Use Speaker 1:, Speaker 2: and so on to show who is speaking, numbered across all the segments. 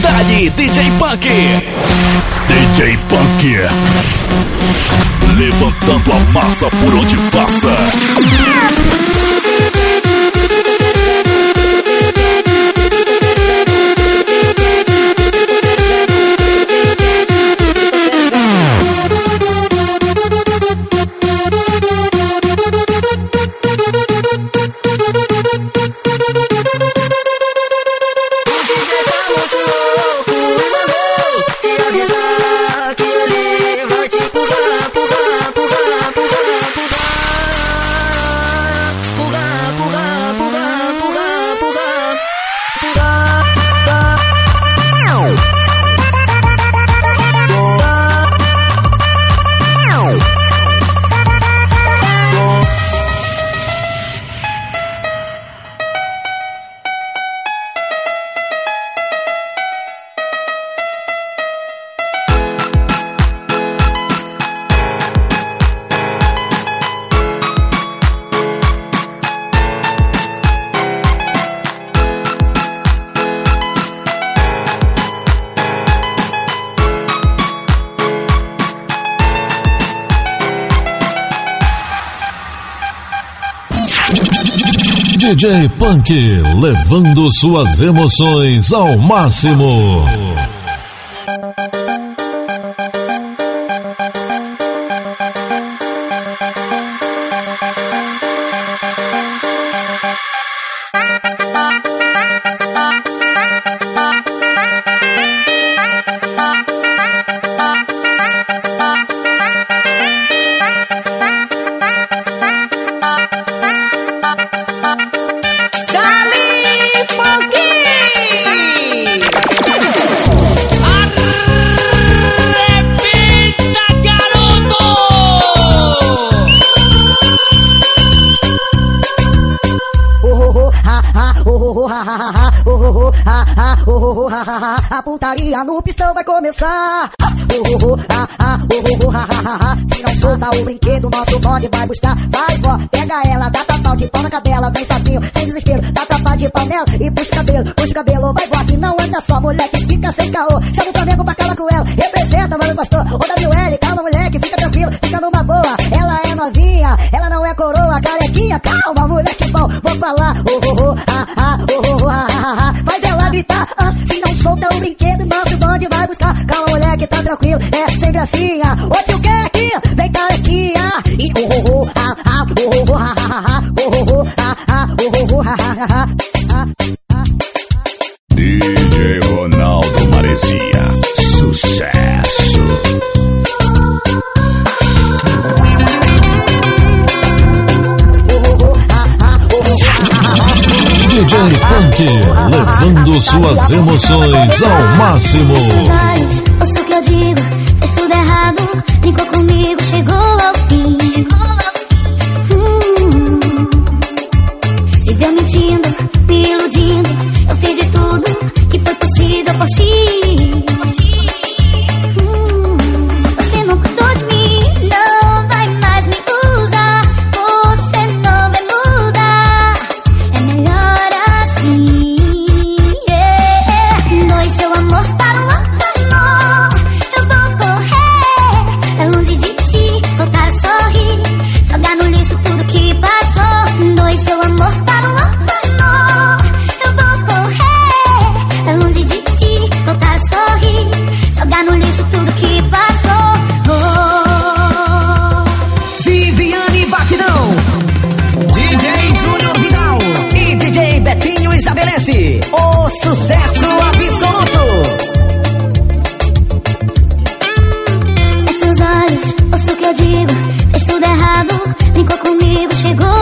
Speaker 1: Dali DJ Punk. DJ Punk. Levantando a massa por onde passa.
Speaker 2: DJ Punk, levando suas emoções ao máximo.
Speaker 3: A putaria no pistão vai começar. Oh, ah, ah, oh, oh. Se não solta o brinquedo, nosso bonde vai buscar. Vai, vó, pega ela, dá tapau de pau na cadela. Vem sozinho, sem desespero, dá tapa de pau nela e puxa o cabelo, puxa o cabelo. Vai, vó, que não anda só, moleque, fica sem caô. Chama o Flamengo pra calar com ela, representa, mano, pastor. Ô, WL, calma, moleque, fica tranquilo, fica numa boa. Ela é novinha, ela não é coroa, carequinha. Calma, moleque bom, vou falar. Oh, oh, oh, ah, ah, solta o brinquedo, nosso bonde vai buscar. Calma, moleque, tá tranquilo, é assim. ah. Ô, tio Keck, vem carequinha. E oh, oh, oh, ah, ah, oh, oh, ah, ah, ah, oh, oh, ah, ah, oh, oh, ah, ah, ah, ah, ah.
Speaker 1: DJ Ronaldo Maresia. Sucesso.
Speaker 2: DJ Punk, levando suas emoções ao máximo.
Speaker 4: Olhos, ouça o que eu digo, fez tudo errado, brincou comigo, chegou ao fim.
Speaker 5: Sucesso absoluto.
Speaker 4: Feche seus olhos, ouça o que eu digo. Fez tudo errado, brincou comigo, chegou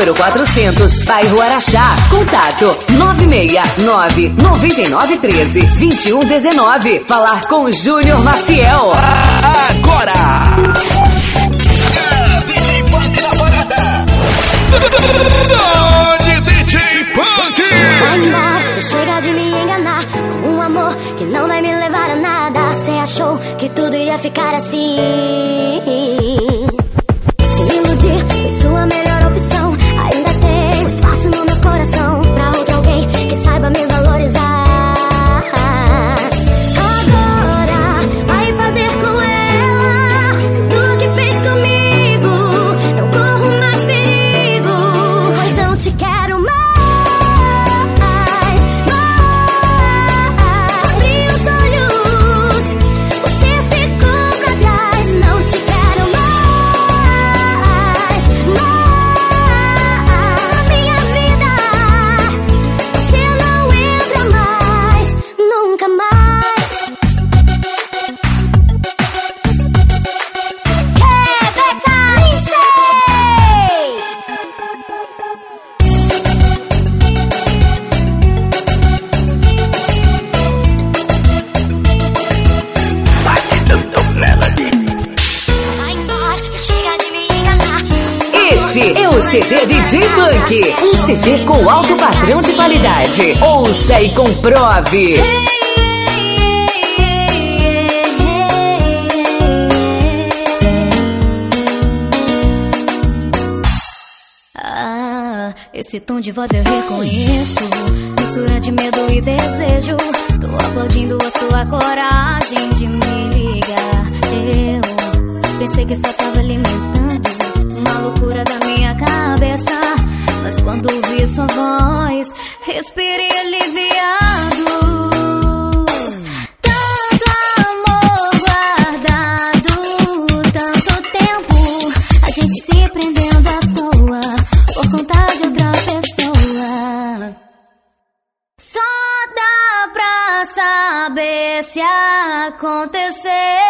Speaker 6: número 400, Bairro Araxá. Contato 969 9913 2119. Falar com Júnior Maciel.
Speaker 7: Agora!
Speaker 6: Ouça e comprove.
Speaker 4: Ah, esse tom de voz eu reconheço. Mistura de medo e desejo. Tô aplaudindo a sua coragem de me ligar. Eu pensei que só tava alimentando uma loucura da minha cabeça. Mas quando vi sua voz, respirei aliviado. Tanto amor guardado, tanto tempo, a gente se prendendo à toa por conta de outra pessoa. Só dá pra saber se acontecer.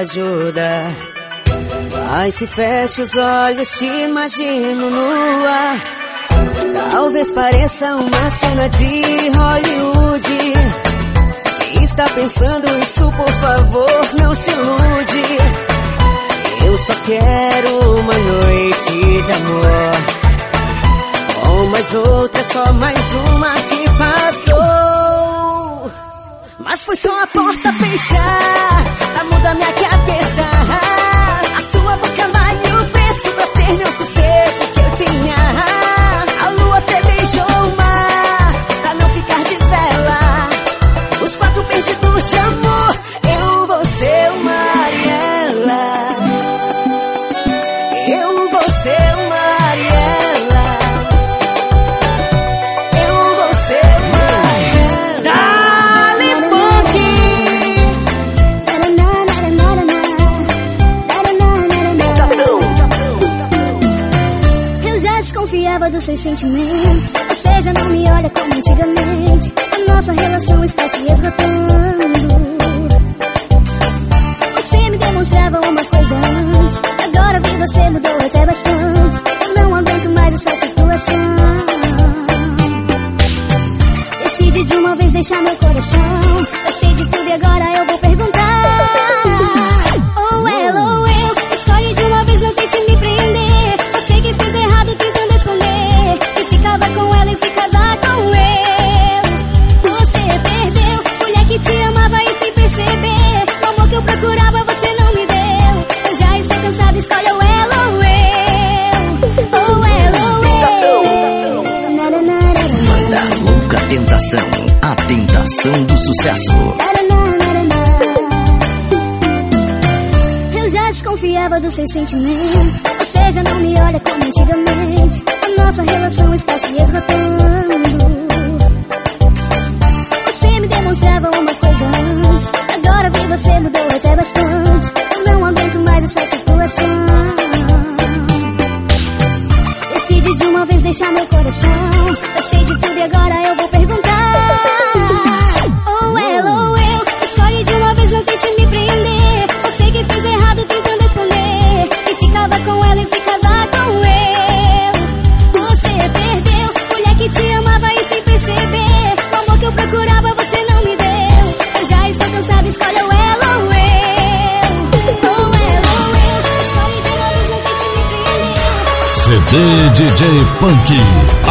Speaker 8: Ajuda. Se fecha os olhos, te imagino nua. Talvez pareça uma cena de Hollywood. Se está pensando isso, por favor, não se ilude. Eu só quero uma noite de amor. Com mais outra, só mais uma que passou. Mas foi só a porta fechar pra mudar minha cabeça. A sua boca vale o preço pra ter meu sossego que eu tinha. A lua até beijou o mar pra não ficar de vela. Os quatro perdidos de amor,
Speaker 4: sentimentos. Você já não me olha como antigamente. A nossa relação está se esgotando. Você me demonstrava uma coisa antes. Agora vi você mudou até bastante. Eu não aguento mais essa situação. Decide de uma vez deixar meu coração. sucesso. Eu já desconfiava dos seus sentimentos. Ou seja, não me olha como antigamente. A nossa relação está se esgotando. Você me demonstrava uma coisa antes. Agora vi você mudou até bastante. Eu não aguento mais essa situação. Decidi de uma vez deixar meu coração. Eu sei de tudo e agora eu vou perguntar.
Speaker 2: DJ Punk.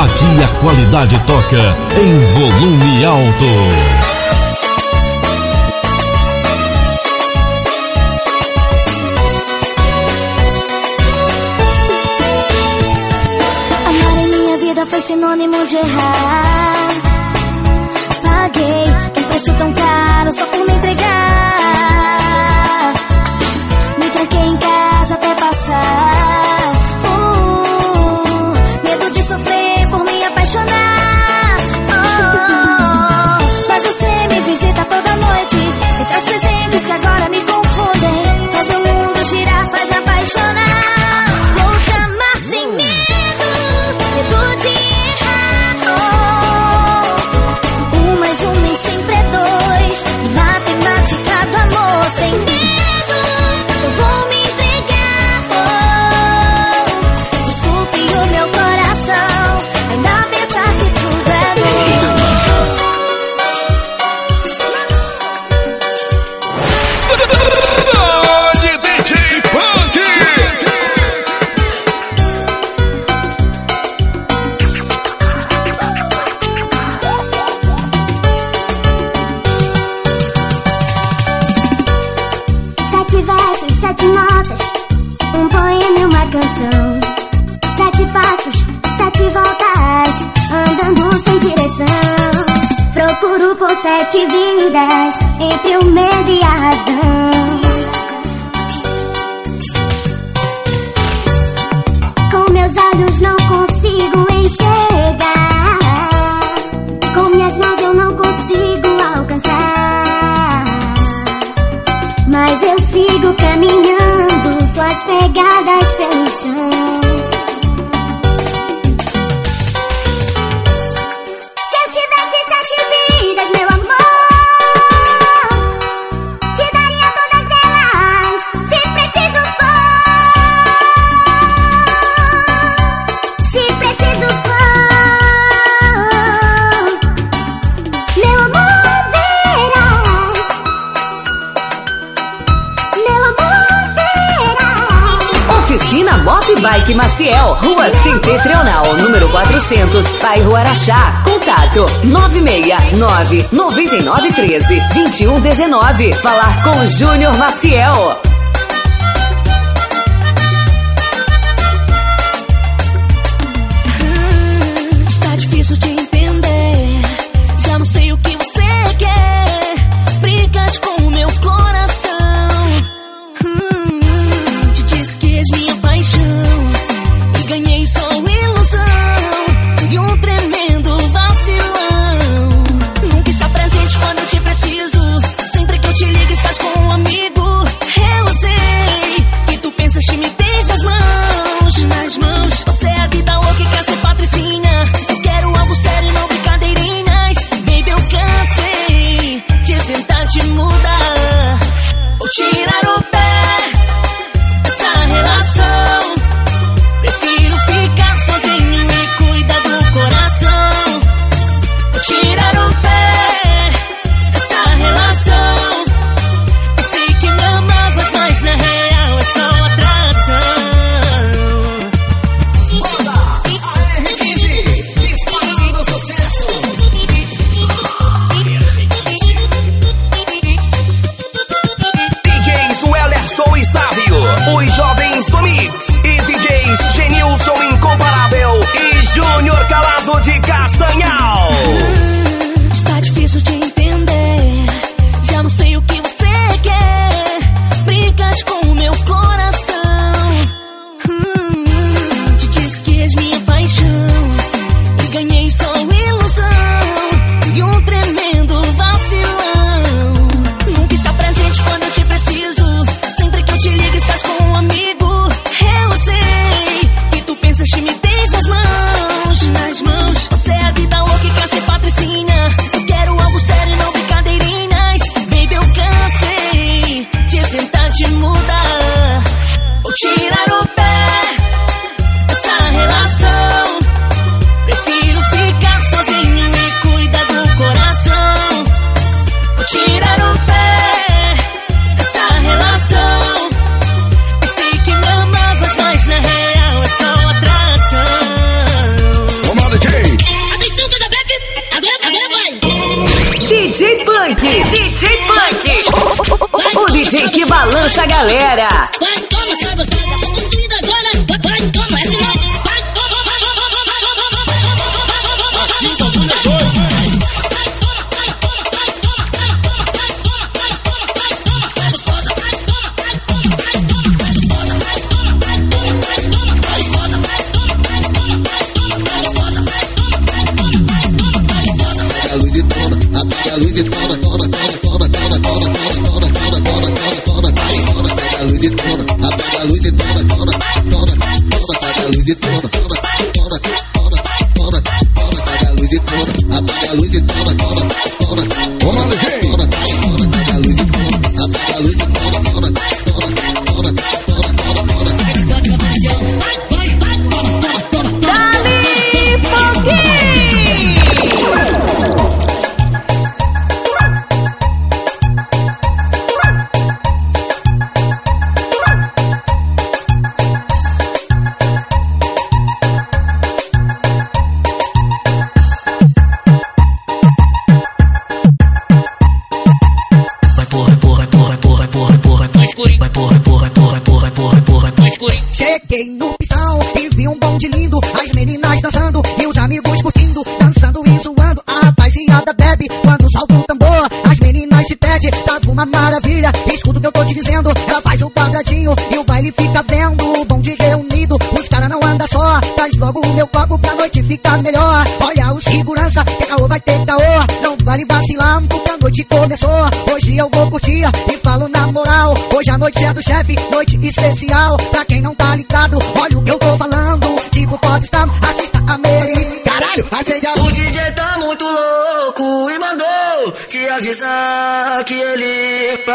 Speaker 2: Aqui a qualidade toca em volume alto.
Speaker 4: Amar em minha vida foi sinônimo de errar.
Speaker 9: त्यो 99913 2119. Falar com Júnior Maciel.
Speaker 10: game.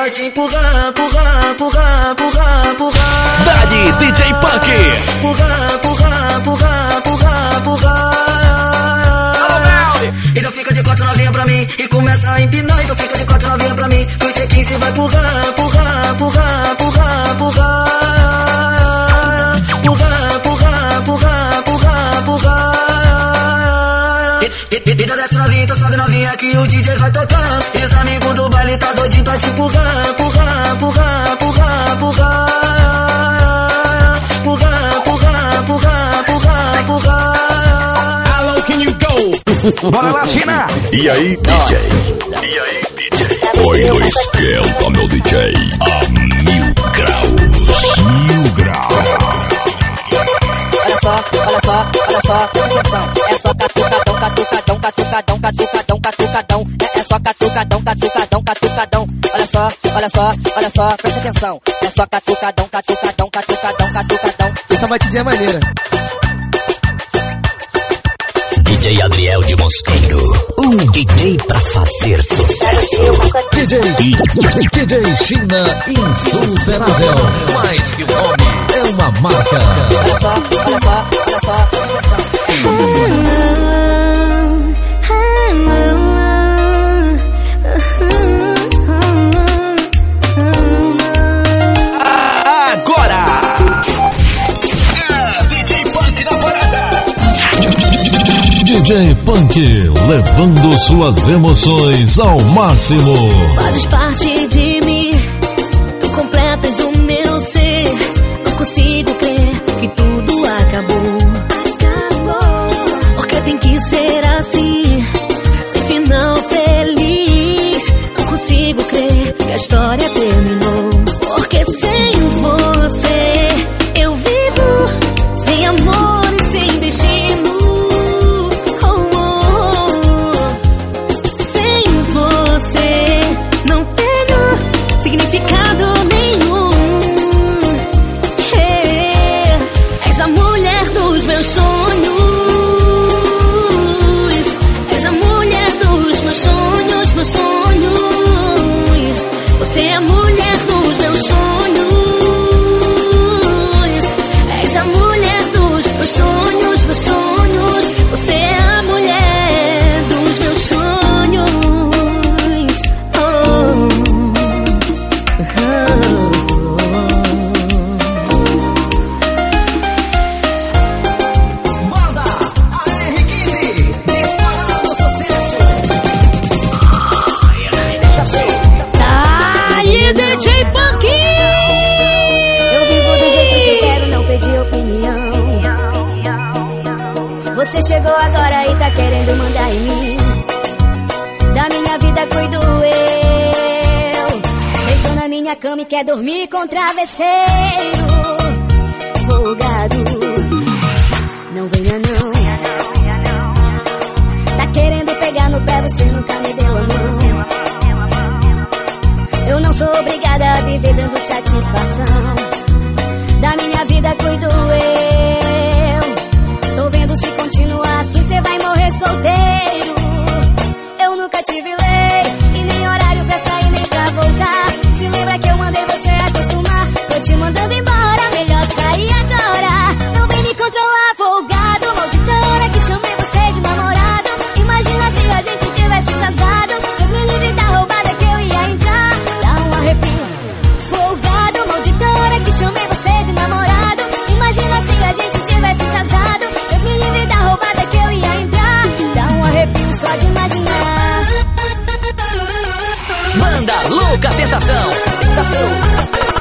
Speaker 10: pode empurrar, empurrar, empurrar, empurrar, empurrar.
Speaker 1: Dali, DJ Punk.
Speaker 10: Empurrar, empurrar, empurrar, empurrar, empurrar. Então fica de quatro novinha pra mim e começa a empinar. Então fica de quatro novinha pra mim. 2 e 15 vai empurrar, empurrar, empurrar. Bebida desce novinha, então sobe novinha que o DJ vai tocar. E os amigos do baile tá doidinho pra te empurrar, empurrar, empurrar, empurrar, empurrar. Empurrar, empurrar, empurrar, empurrar, empurrar.
Speaker 1: How low can you go? Bora lá, China!
Speaker 2: E aí, DJ? E aí, DJ? Oi, no esquenta, é meu DJ. A mil graus. Mil graus.
Speaker 11: catucadão, catucadão, catucadão. É, é só catucadão, catucadão, catucadão. Olha só, olha só, olha só, presta atenção. É só catucadão, catucadão, catucadão, catucadão.
Speaker 7: Essa batidinha é maneira.
Speaker 5: DJ Adriel de Mosqueiro, um DJ pra fazer sucesso.
Speaker 2: DJ, DJ China insuperável, mais que o nome, é uma marca.
Speaker 11: Olha só, olha só, olha só,
Speaker 1: olha só.
Speaker 2: DJ Punk, levando suas emoções ao máximo.
Speaker 9: Fazes parte de mim, tu completas o meu ser. Não consigo crer que tudo acabou.
Speaker 4: Chegou agora e tá querendo mandar em mim. Da minha vida cuido eu. Deito na minha cama e quer dormir com travesseiro. Folgado. Não venha não. Tá querendo pegar no pé, você nunca me deu a mão. Eu não sou obrigada a viver dando satisfação. Da minha vida cuido eu. Solteiro. Eu nunca tive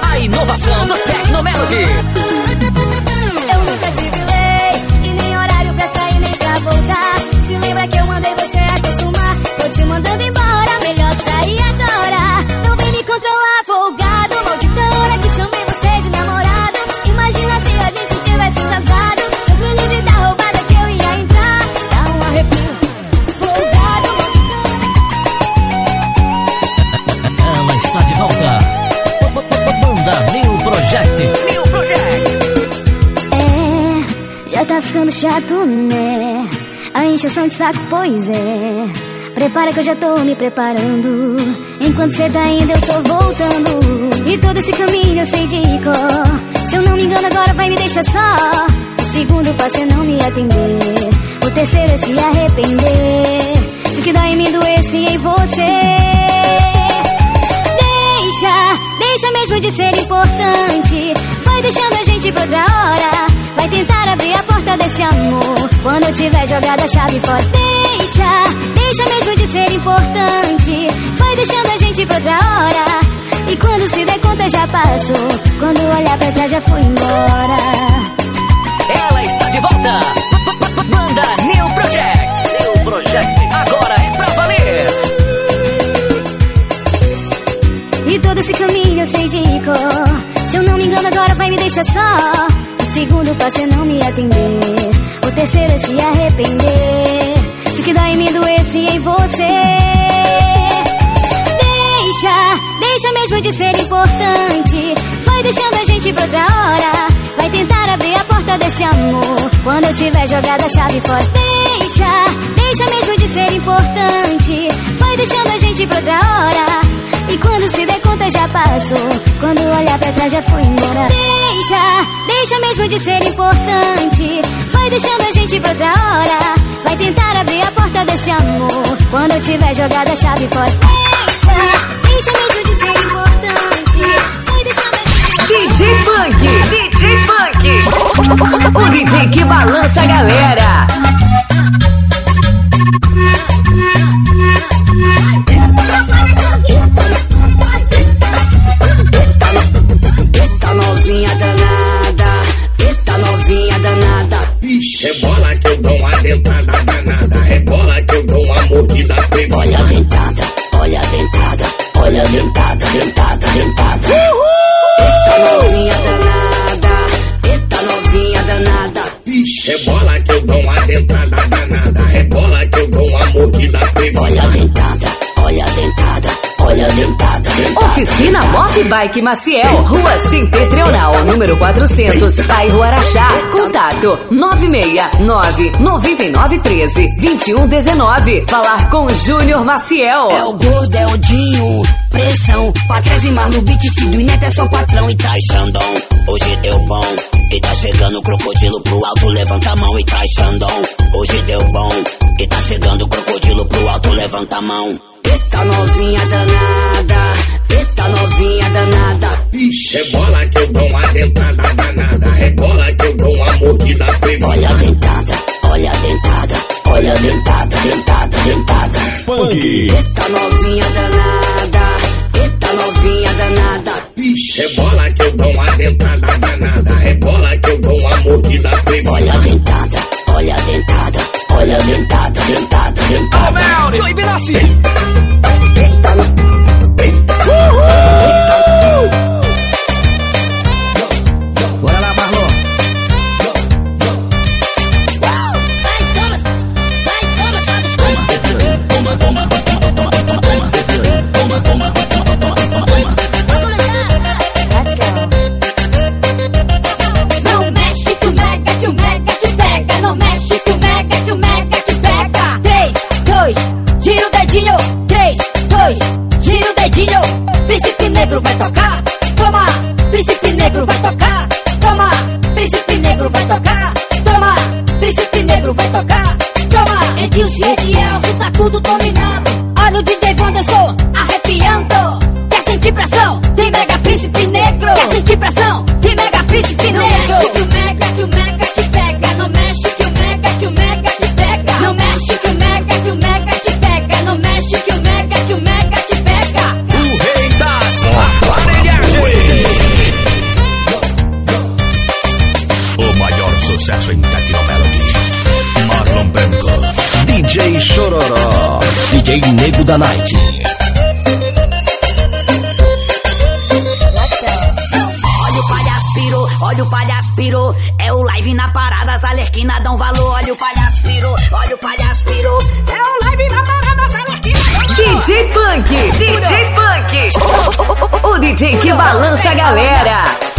Speaker 4: A
Speaker 12: inovação do Tecnomelody.
Speaker 4: Eu nunca tive lei e nem horário pra sair nem pra voltar. Se lembra que eu mandei você acostumar? Tô te mandando embora,
Speaker 12: Project. New Project.
Speaker 4: É, já tá ficando chato, né? A encheção de saco, pois é. Prepara que eu já tô me preparando. Enquanto cê tá indo, eu tô voltando. E todo esse caminho eu sei de cor. Se eu não me engano, agora vai me deixar só. O segundo passo é não me atender. O terceiro é se arrepender. Se o que dá em mim doesse em você. Deixa, deixa mesmo de ser importante. Vai deixando a gente pra outra hora. Vai tentar abrir a porta desse amor. Quando tiver jogado a chave fora. Deixa, deixa mesmo de ser importante. Vai deixando a gente pra outra hora. E quando se der conta já passou. Quando olhar pra trás já fui embora.
Speaker 12: Ela está de volta. Banda New Project. New Project. Agora
Speaker 4: E todo esse caminho eu sei de cor. Se eu não me engano, agora vai me deixar só. O segundo passo é não me atender. O terceiro é se arrepender. Se que dá em mim doesse em você. Deixa, deixa mesmo de ser importante. Vai deixando a gente pra outra hora. Vai tentar abrir a porta desse amor. Quando eu tiver jogado a chave fora. Deixa, deixa mesmo de ser importante. Vai deixando a gente pra outra hora. E quando se der conta já passou. Quando olhar pra trás já foi embora. Deixa, deixa mesmo de ser importante. Vai deixando a gente pra outra hora. Vai tentar abrir a porta desse amor. Quando eu tiver jogado a chave fora. Deixa, deixa mesmo de ser importante. Vai deixando a gente.
Speaker 6: DJ Funk, DJ Funk, o DJ que balança a galera.
Speaker 13: Novinha danada, eita novinha danada.
Speaker 14: Rebola que eu dou uma dentada danada. Rebola que eu dou uma mordida privada.
Speaker 13: Olha a dentada, olha a dentada, olha a dentada, dentada, dentada. Eita novinha danada, eita novinha danada.
Speaker 14: Rebola que eu dou uma dentada danada. Rebola que eu dou uma mordida privada.
Speaker 13: Olha a dentada, olha a
Speaker 6: Oficina Mob Bike Maciel, Rua Septentrional, número 400, bairro Araxá. Contato 969-9913-2119. Falar com Júnior Maciel.
Speaker 13: É o gordo, é o Dinho, pressão. Pra trás e mais no beat, se do Neto é só patrão e traz Xandão. Hoje deu bom, e tá chegando o crocodilo pro alto, levanta a mão e traz Xandão. Hoje deu bom, e tá chegando o crocodilo pro alto, levanta a mão. Eita novinha danada, eita novinha danada.
Speaker 14: Rebola que eu dou uma dentada danada. Rebola que eu dou uma mordida privada.
Speaker 13: Olha a dentada, olha a dentada, olha a dentada, dentada, dentada. Eita novinha danada, eita novinha danada.
Speaker 14: Rebola que eu dou uma dentada danada. Rebola que eu dou uma mordida privada.
Speaker 13: Olha a dentada, olha a dentada,
Speaker 1: Olha a dentada, ventada, dentada.
Speaker 15: Oh, Mel, Joey Benassi.
Speaker 7: Eita, na... Negro vai tocar, toma! Príncipe Negro vai tocar, toma! Príncipe Negro vai tocar, toma! Príncipe Negro vai tocar, toma! Edilson e Edielson, tá tudo dominado. Olha o DJ Wanderson, arrepiando. Quer sentir pressão? Tem Mega Príncipe Negro.
Speaker 1: sucesso em Tecnomelody. Marlon Branco,
Speaker 15: DJ Chororó,
Speaker 1: DJ Nego da Night.
Speaker 5: Olha o palhaço pirou, olha o palhaço pirou, é o live na parada, as alerquina dão valor. Olha o palhaço pirou, olha o palhaço pirou, é o live na parada, as alerquina
Speaker 6: DJ Punk, DJ Punk, o, o,
Speaker 5: o, o
Speaker 16: DJ
Speaker 7: que balança a
Speaker 17: galera.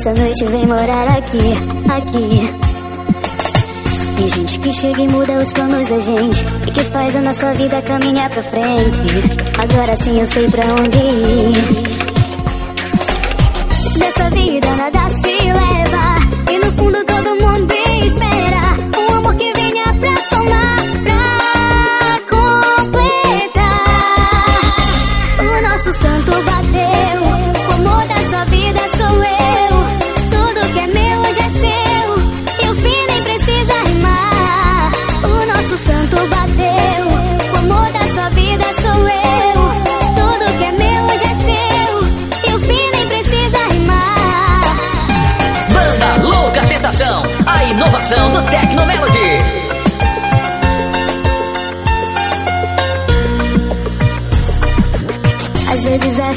Speaker 17: essa noite vem morar aqui, aqui. Tem gente que chega e muda os planos da gente e que faz a nossa vida caminhar pra frente. Agora sim eu sei pra onde ir. Nessa vida nada se leva e no fundo todo mundo espera.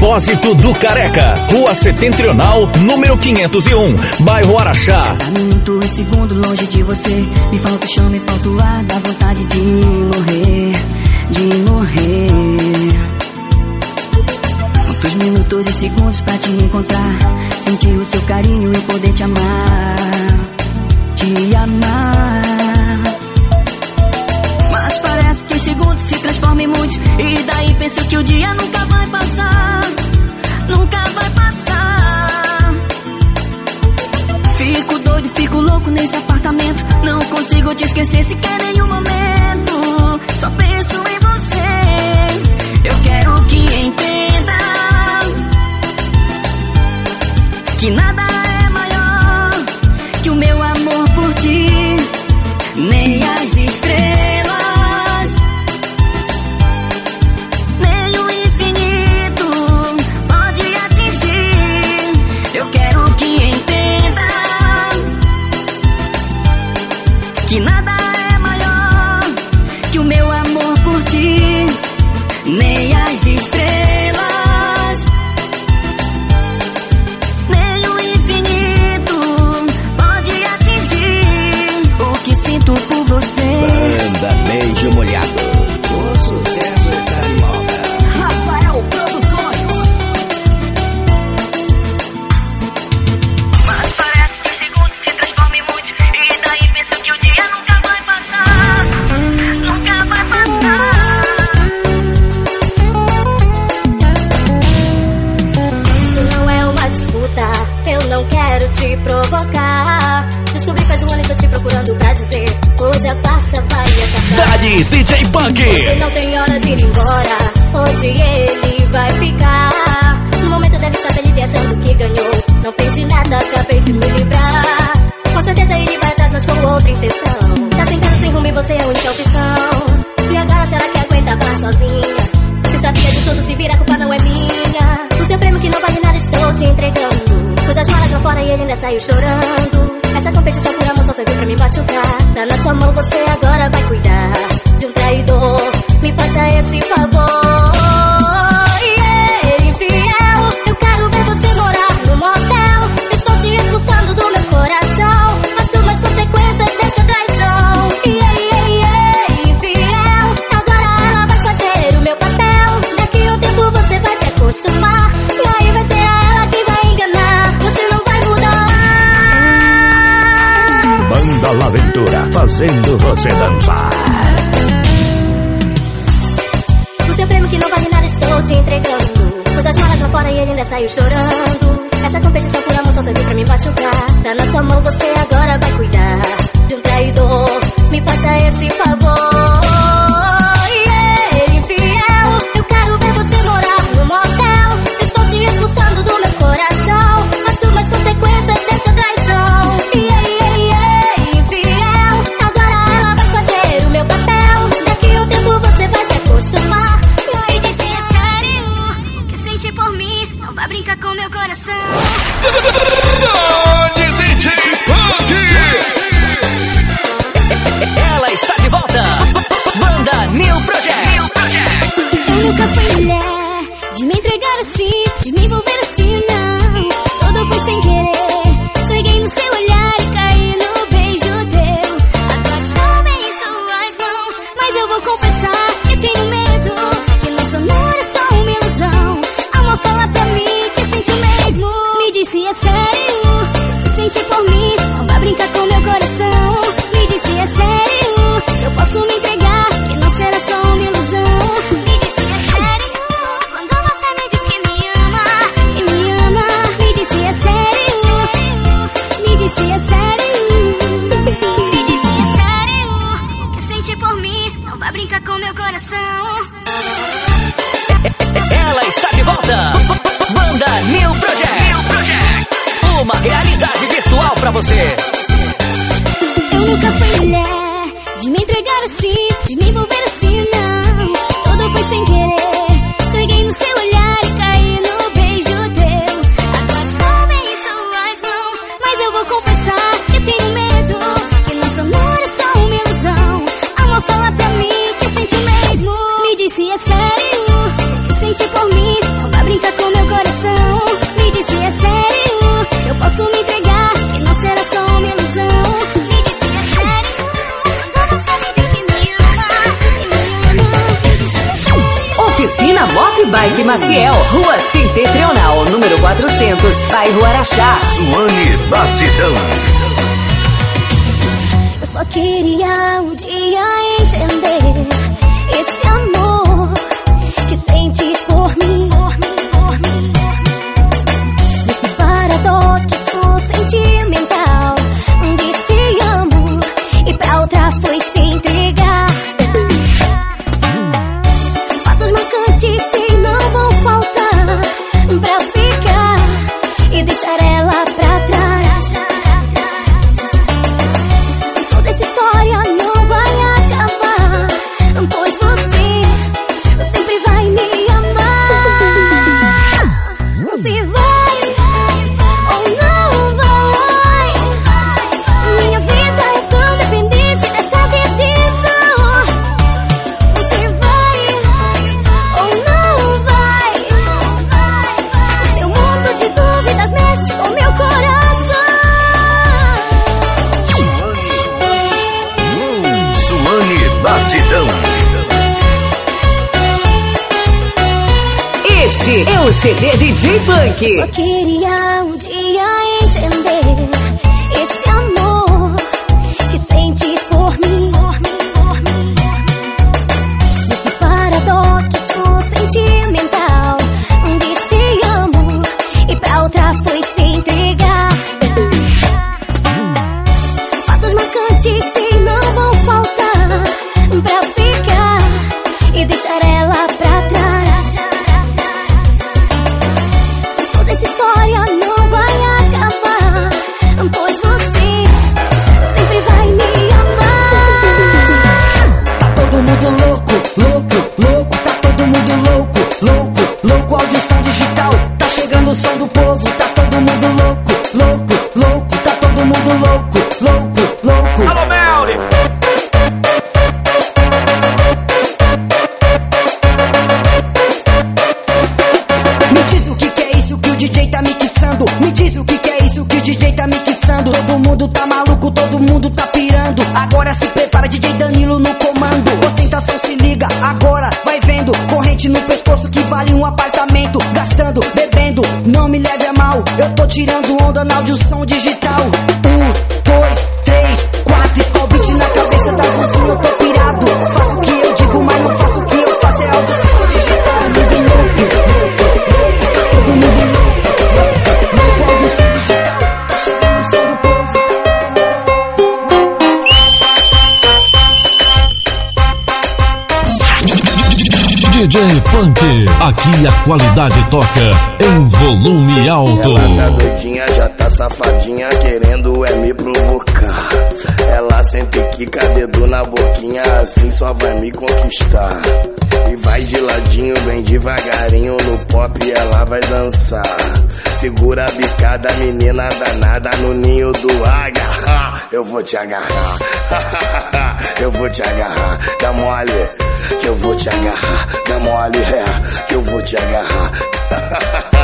Speaker 12: Depósito do Careca, Rua Setentrional, número 501, bairro Araxá.
Speaker 9: Tá Cada minuto e segundo longe de você, me falta o chão, me falta o ar, dá vontade de morrer, de morrer. Quantos minutos e segundos pra te encontrar, sentir o seu carinho e poder te amar, te amar. segundos se transforma em. E daí penso que o dia nunca vai passar. Nunca vai passar. Fico doido, fico louco nesse apartamento. Não consigo te esquecer sequer nenhum momento. Só penso em você. Eu quero que entenda que nada é maior
Speaker 17: que o meu
Speaker 4: amor Agora se
Speaker 3: prepara, DJ Danilo no comando. Ostentação se liga, agora vai vendo. Corrente no pescoço que vale um apartamento. Gastando, bebendo, não me leve a mal. Eu tô tirando onda na audição digital. Um, dois, três, quatro. Escolbite na cabeça da mãozinha. eu tô
Speaker 7: DJ Punk, aqui a qualidade toca em volume alto.
Speaker 18: Ela tá doidinha, já tá safadinha, querendo é me provocar. Ela sempre quica dedo na boquinha, assim só vai me conquistar. E vai de ladinho, bem devagarinho no pop ela vai dançar. Segura a bicada, menina danada no ninho do. Ha, Eu vou te agarrar, eu vou te agarrar, dá mole, que eu vou te agarrar, dá mole, é, que eu vou te agarrar.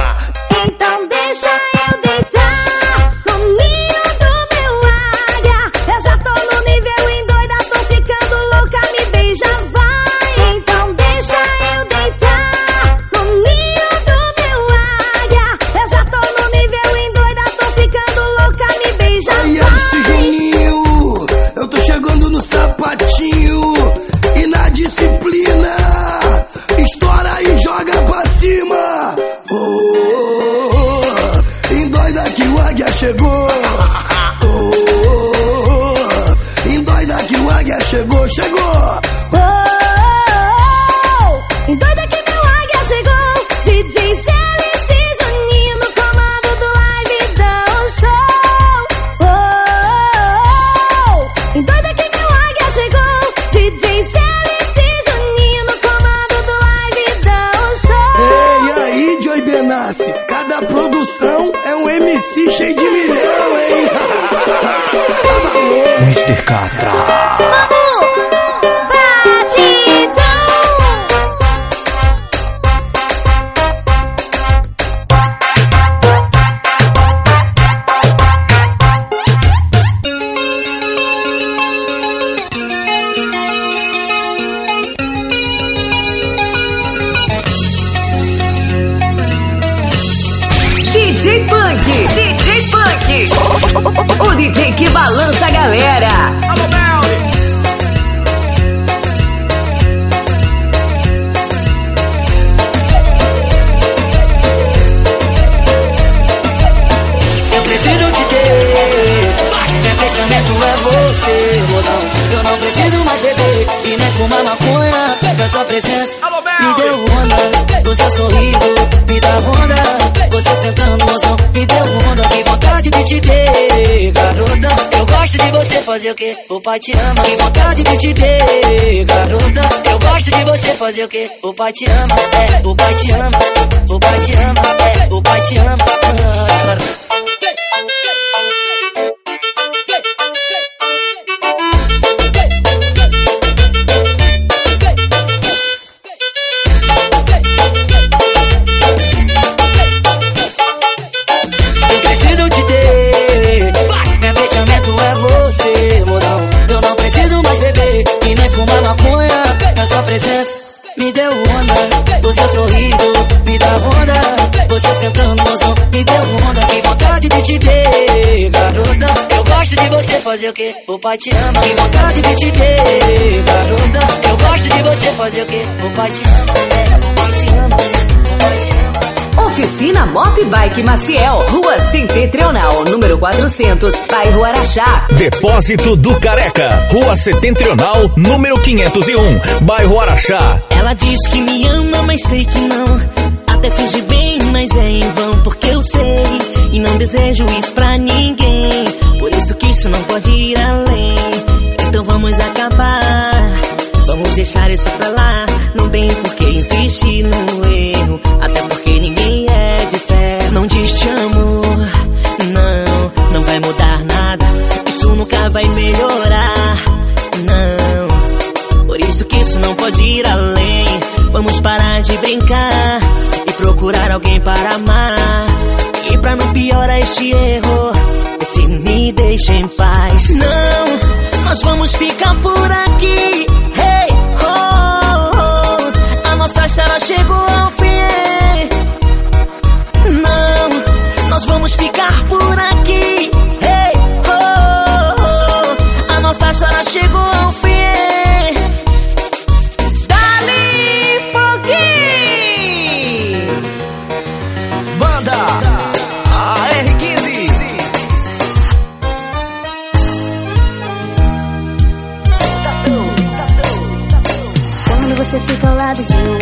Speaker 19: Benassi, cada produção é um MC cheio de milhão, hein?
Speaker 15: Mr. Catra.
Speaker 10: Te ter, garota. Eu gosto de você fazer o quê? O pai te ama. Que vontade de te ter, garota. Eu gosto de você fazer o quê? O pai te ama. É, o pai te ama. O pai te ama. É, o pai te ama. Ah, te ter, garota. Eu gosto de você fazer o quê? O pai te ama. Que vontade de te ter, garota. Eu gosto de você fazer o quê? O pai te ama. É, o pai te ama. O pai te ama.
Speaker 6: Oficina Moto e Bike Maciel, Rua Setentrional, número 400, bairro Araxá.
Speaker 2: Depósito do Careca, Rua Setentrional, número 501, bairro Araxá.
Speaker 9: Ela diz que me ama, mas sei que não. Até finge bem, mas é em vão, porque eu sei. E não desejo isso pra ninguém. Por isso que isso não pode ir além. Então vamos acabar. Vamos deixar isso pra lá. Não tem por que insistir no erro. Até porque ninguém é de fé. Não diz te amo. Não, não vai mudar nada. Isso nunca vai melhorar. Não. Por isso que isso não pode ir além. Vamos parar de brincar e procurar alguém para amar. E pra não piorar este erro, se me deixa em paz. Não, nós vamos ficar por aqui. Hey, oh, oh, a nossa história chegou ao fim. Não, nós vamos ficar por aqui. Hey, oh, oh, a nossa história chegou ao fim.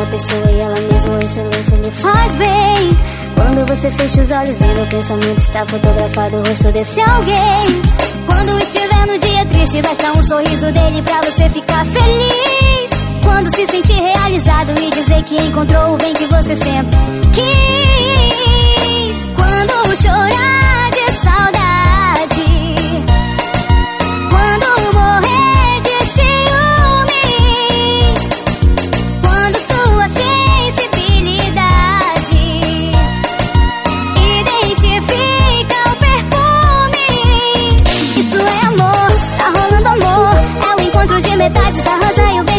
Speaker 4: pessoa e
Speaker 1: ela mesma, esse silêncio lhe faz bem.
Speaker 4: Quando você fecha os olhos, e o pensamento está fotografado o rosto desse alguém. Quando estiver no dia triste, basta um sorriso dele pra você ficar feliz. Quando se sentir realizado e dizer que encontrou o bem que você sempre quis. Quando chorar de saudade.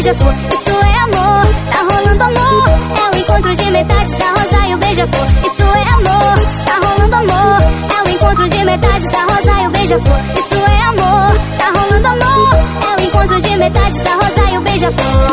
Speaker 4: Beija-flor. Isso é amor, tá rolando amor. É o encontro de metades da rosa e o beija-flor. Isso é amor, tá rolando amor. É o encontro de metades da rosa e o beija-flor. Isso é amor, tá rolando amor. É o encontro de metades da rosa e o beija-flor.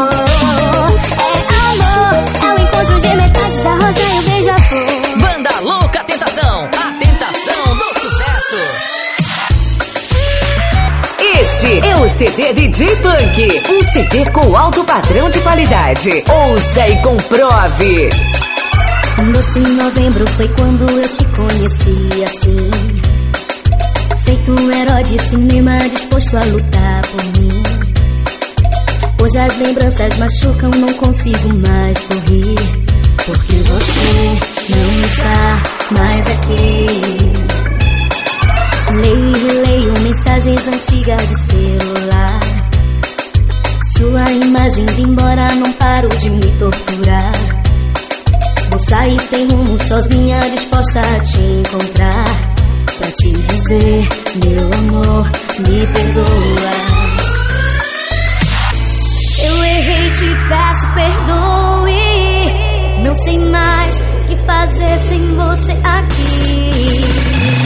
Speaker 4: É o
Speaker 6: CD DJ Punk, um CD com alto padrão de qualidade. Ouça e comprove.
Speaker 4: Doce em novembro foi quando eu te conheci assim. Feito um herói de cinema disposto a lutar por mim. Hoje as lembranças machucam, não consigo mais sorrir. Porque você não está mais aqui. Leio e releio mensagens antigas de celular. Sua imagem indo embora, não paro de me torturar. Vou sair sem rumo, sozinha, disposta a te encontrar. Pra te dizer, meu amor, me perdoa. Eu errei, te peço perdoe. Não sei mais o que fazer sem você aqui.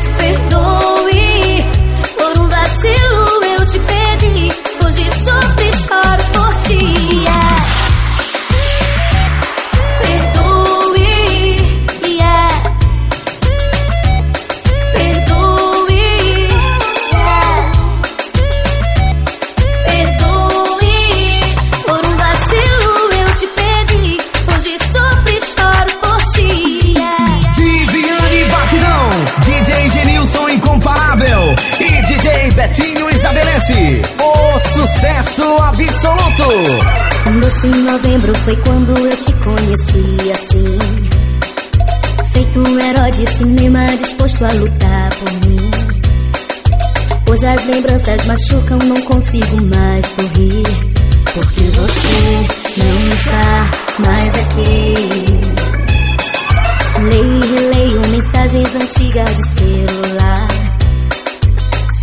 Speaker 4: Peço perdoe. Por um vacilo eu te pedi. Hoje sofro e choro por ti.
Speaker 1: Sucesso absoluto.
Speaker 4: Doce em novembro foi quando eu te conheci assim. Feito um herói de cinema disposto a lutar por mim. Hoje as lembranças machucam, não consigo mais sorrir. Porque você não está mais aqui. Leio e releio mensagens antigas de celular.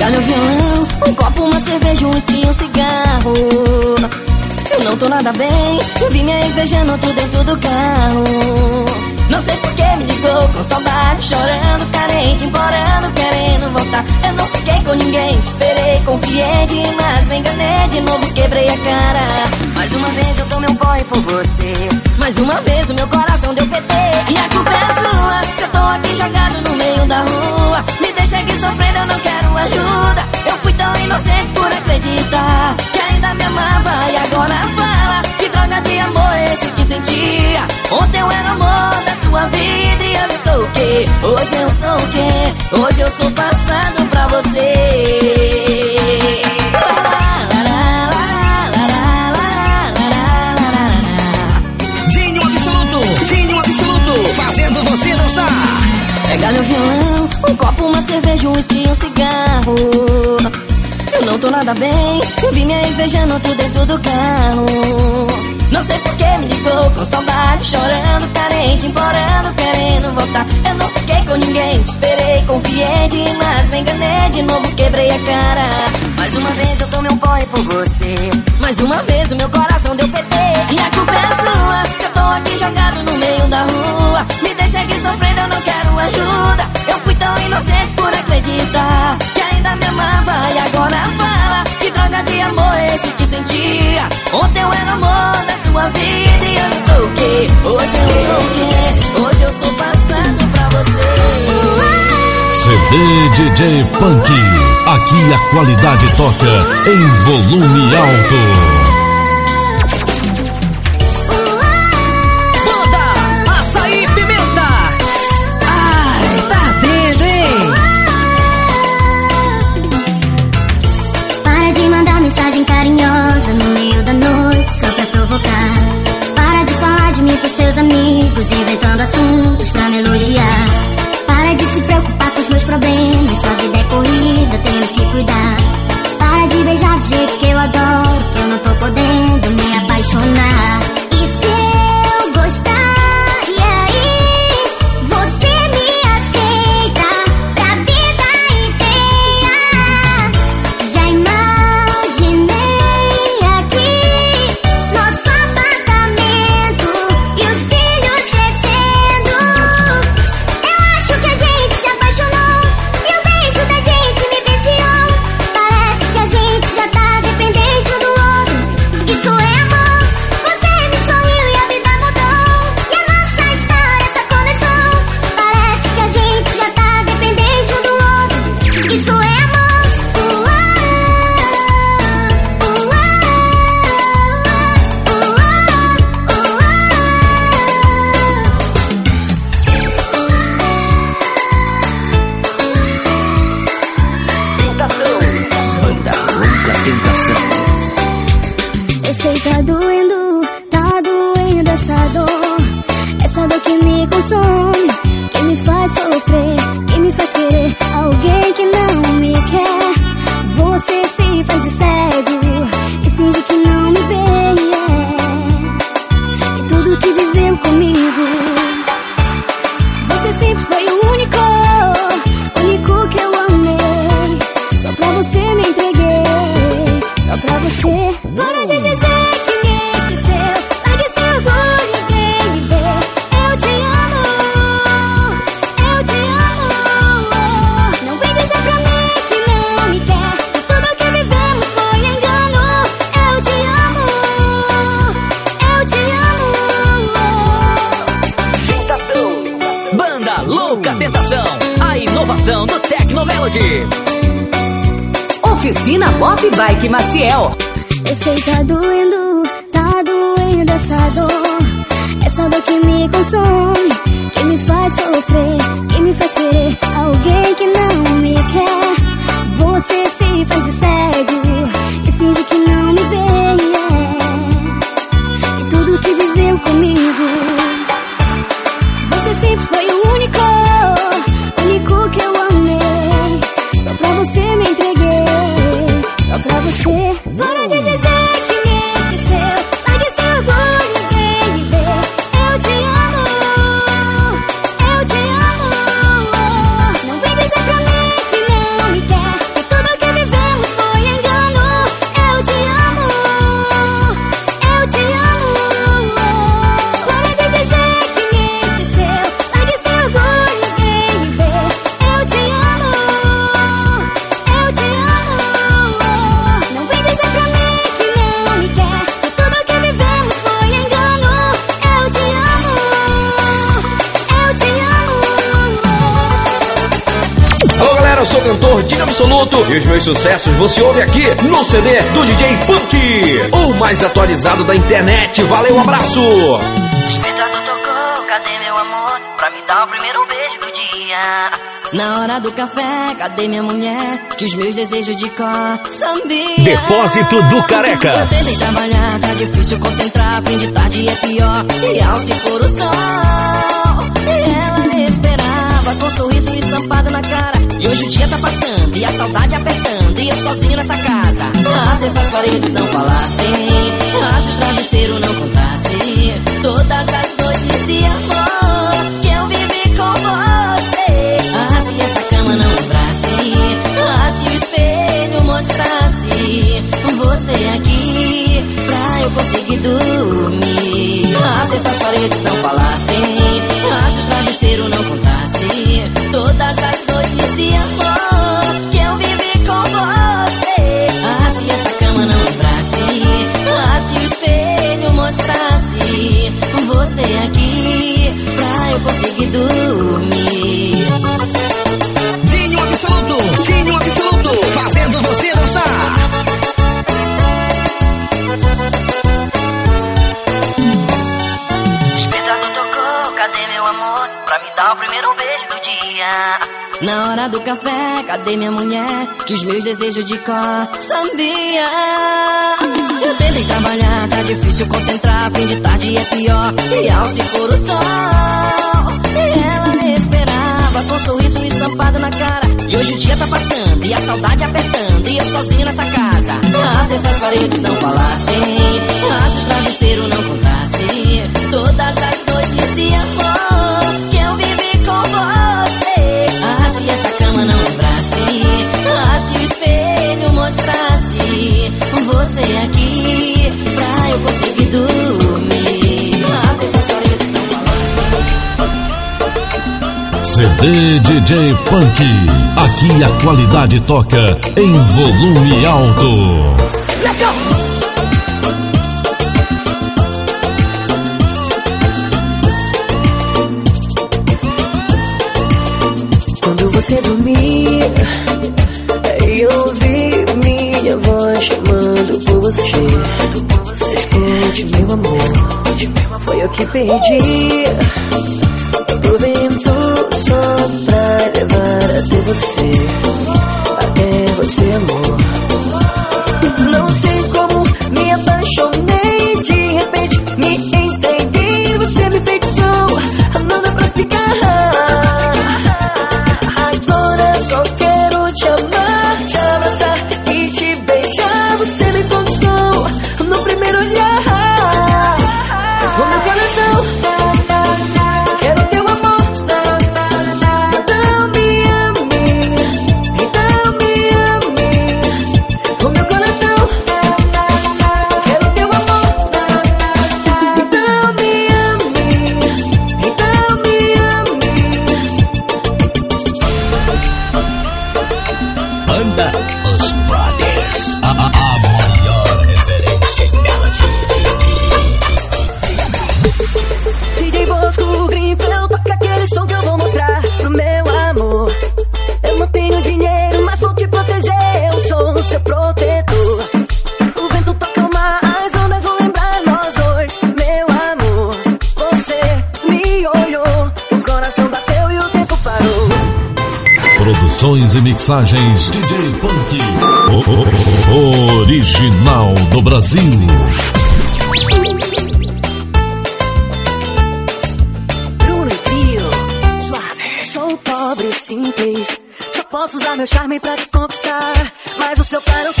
Speaker 9: Pegar meu violão, um copo, uma cerveja, um whisky, um cigarro. Eu não tô nada bem, eu vi minha ex beijando outro dentro do carro. Não sei por que me ligou, com saudade, chorando, carente, implorando, querendo voltar. Eu não fiquei com ninguém, te esperei, confiei demais, me enganei de novo, quebrei a cara. Mais uma vez eu tomei um corre por você, mais uma vez o meu coração deu PT. E a culpa é sua, tô aqui jogado no meio da rua. Me deixa aqui sofrendo, eu não quero ajuda. Eu fui tão inocente por acreditar que ainda me amava e agora fala que droga de amor é esse que sentia. Ontem eu era amor da sua vida e eu sou o quê? Hoje eu sou o quê? Hoje eu sou passado pra você. Pegar meu violão, um copo, uma cerveja, um whisky, um cigarro. Eu não tô nada bem, vi minha ex beijando outro dentro do carro. Não sei por que me ligou, com saudade, chorando, carente, implorando, querendo voltar. Eu não fiquei com ninguém, esperei, confiei demais, me enganei de novo, quebrei a cara. Mais uma vez eu tomei um pó por você. Mais uma vez o meu coração deu PT. E a culpa é sua, tô aqui jogado no meio da rua. Me deixa aqui sofrendo, eu não quero ajuda. Eu fui tão inocente por acreditar que ainda me amava e agora fala. Que droga de amor é esse que sentia? Ontem eu era amor da sua vida e eu não sou o quê? Hoje eu sou o quê? Hoje eu sou passado pra você.
Speaker 7: CD DJ Punk. Aqui a qualidade toca em volume alto.
Speaker 4: Que
Speaker 1: sou cantor Dino Absoluto e os meus sucessos você ouve aqui no CD do DJ Punk, o mais atualizado da internet. Valeu, um abraço!
Speaker 9: Despertador tocou, cadê meu amor? Pra me dar o primeiro beijo do dia. Na hora do café, cadê minha mulher? Que os meus desejos de cor sabia.
Speaker 7: Depósito do Careca.
Speaker 9: Eu tentei trabalhar, tá difícil concentrar. Fim de tarde é pior. E ao se for o sol, esperava com um sorriso estampado na cara. E hoje o dia tá passando e a saudade apertando. E eu sozinho nessa casa. Ah, se essas paredes não falassem,
Speaker 20: Ah, se o travesseiro não contasse todas as noites de amor que eu vivi com você. Ah, se essa cama não lembrasse. Ah, se o espelho mostrasse você aqui pra eu conseguir dormir. Ah, se essas paredes não falassem. Ah, se o travesseiro não contasse você. Aqui pra eu conseguir dormir. Hora do café, cadê minha mulher? Que os meus desejos de cor sabia. Eu tentei trabalhar, tá difícil concentrar. Fim de tarde é pior. E ao se for o sol, e ela me esperava com um sorriso estampado na cara. E hoje o dia tá passando e a saudade apertando. E eu sozinho nessa casa. Ah, se essas paredes não falassem. Ah, se o travesseiro não contasse. Todas as noites de amor
Speaker 2: CD DJ Punk. Aqui a qualidade toca em volume alto.
Speaker 9: Quando você dormia Eu ouvi minha voz chamando por você Escute meu amor Foi eu que perdi
Speaker 2: mixagens DJ Punk. Original do Brasil.
Speaker 9: Bruno Trio, suave. Sou pobre simples. Só posso usar meu charme pra te conquistar. Mas o seu não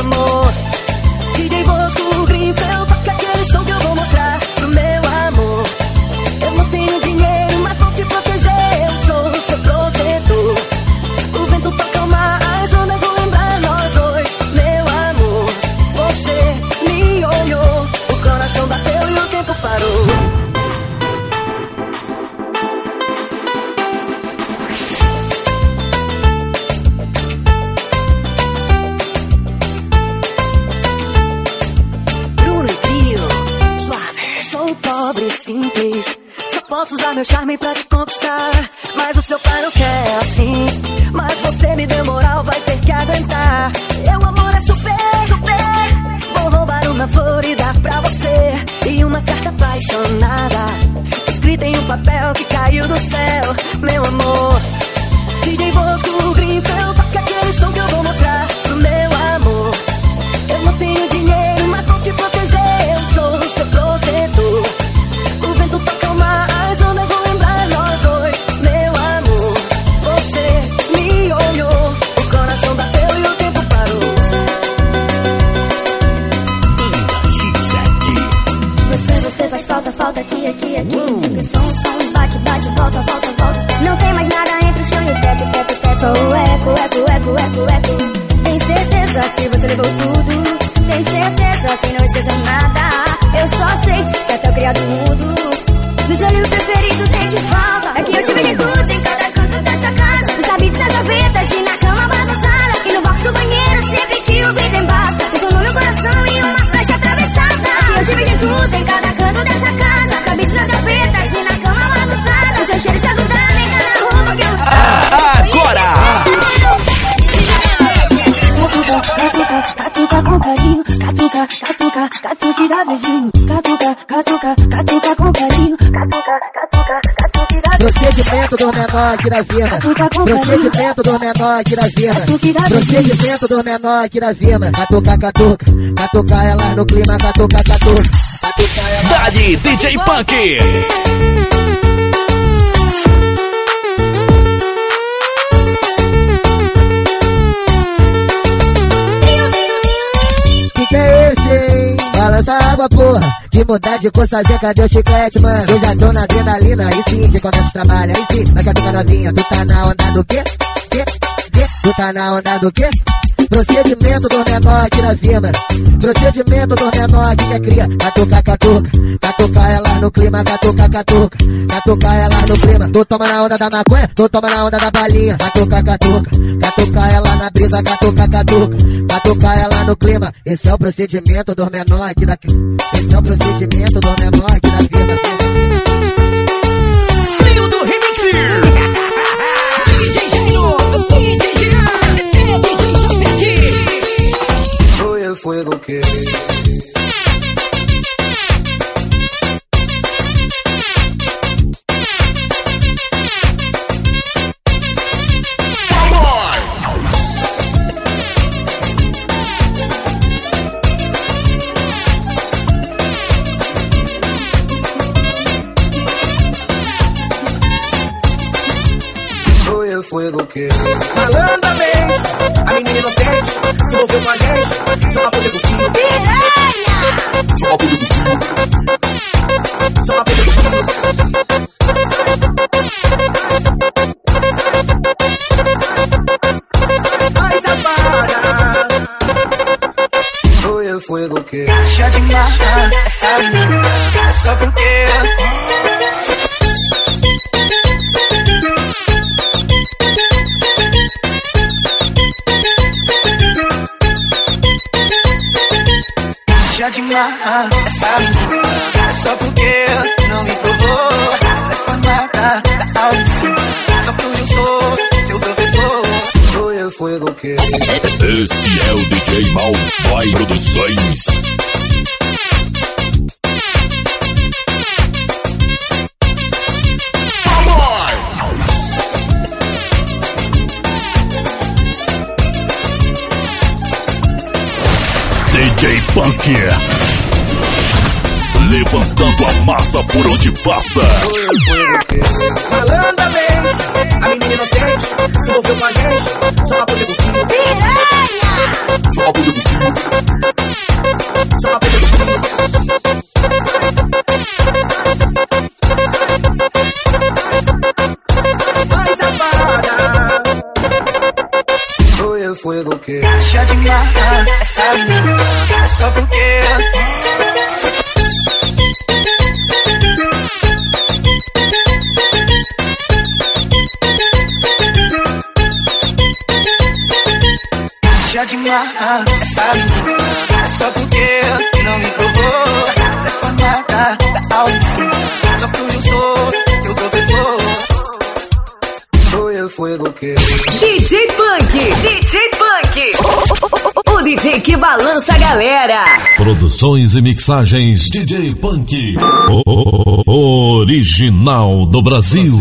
Speaker 9: amor.
Speaker 21: Procedimento do menor aqui da vila. Procedimento do menor aqui da vila. Procedimento do menor aqui da vila. Catuca, catuca. Catuca ela no clima, catuca, catuca. Catuca ela.
Speaker 4: Dali, DJ Punk!
Speaker 21: Balança a água, porra. De mudar de cor, fazer cadê o chiclete, mano? Eu já tô na adrenalina, aí sim, começa o trabalho, aí sim. Mas catuca novinha, tu tá na onda do quê? Quê? Quê? Tu tá na onda do quê? Procedimento do menor aqui da vila. Procedimento do menor aqui que é cria. Catuca, catuca. Catuca ela no clima, catuca, catuca. Catuca ela no clima. Tu toma na onda da maconha, tu toma na onda da balinha. Catuca, catuca. Catuca ela na brisa, catuca, catuca. Catuca ela no clima. Esse é o procedimento do menor aqui da Esse é o procedimento do menor aqui da vila.
Speaker 4: Trio do Remix! DJ Jairo, DJ
Speaker 20: fuego que fuego que
Speaker 4: Malandramente, a menina inocente se envolveu com a gente, só pra poder curtir. Só pra poder curtir. Só pra poder curtir.
Speaker 20: Soy el fuego que
Speaker 9: Deixa de marcar essa menina Só porque Deixa marcar essa menina Só porque não me provou da aula de cima Só porque eu sou teu professor
Speaker 20: soy el fuego que
Speaker 1: Esse é o DJ Mal Vai Produções. DJ Punk. Levantando a massa por onde passa.
Speaker 4: Malandramente, a menina inocente se envolveu com a gente, só pra poder curtir. Só pra poder curtir. Só pra poder curtir.
Speaker 20: Fuego que
Speaker 9: Deixa de marcar essa menina Só porque Deixa
Speaker 6: balança galera.
Speaker 2: Produções e mixagens DJ Punk. O- o- o- Original do Brasil.